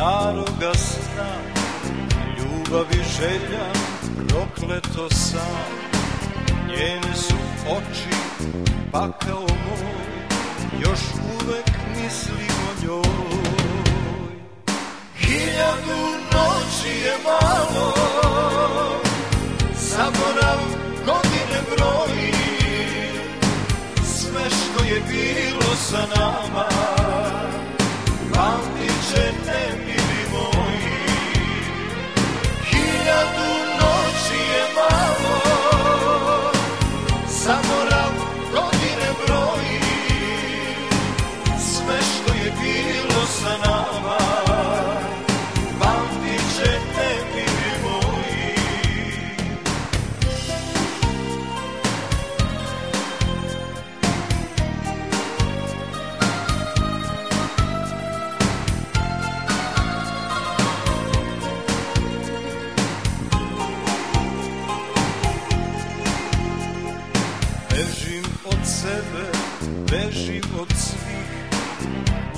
moga sna i želja prokleto sam Njene su oči pakao moj Još uvek mislim o njoj. Hiljadu noći je malo Zaborav godine broji. Sve što je bilo sa nama Bežim od sebe, bežim od svih.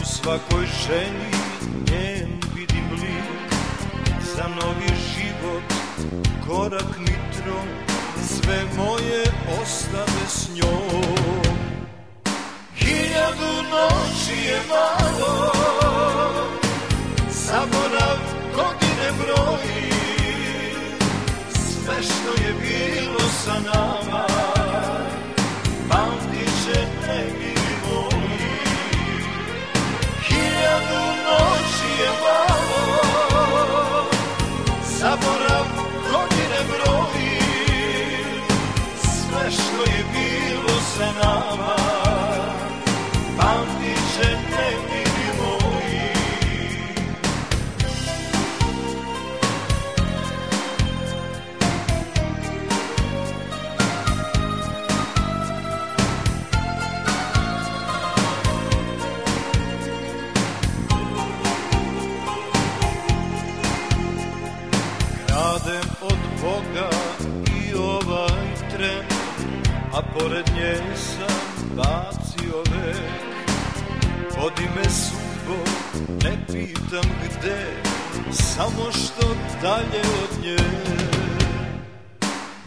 U svakoj ženi njen vidim lik. Za novi život korak mi Sve moje ostave s njom. Hiljadu noći je bilo sa nama Pamtit ćete mili moji. Kradem od Boga i ovaj tren A pored nje sam bacio vek. Vodi me sudbo, ne pitam gde Samo što dalje od nje.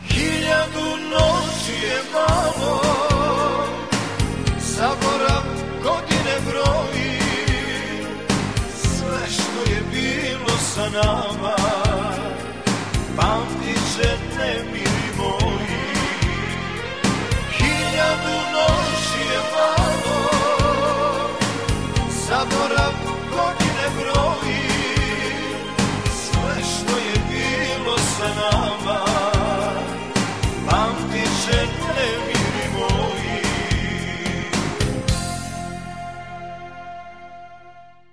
Hiljadu noći je malo Zaborav godine broji. Sve što je bilo sa nama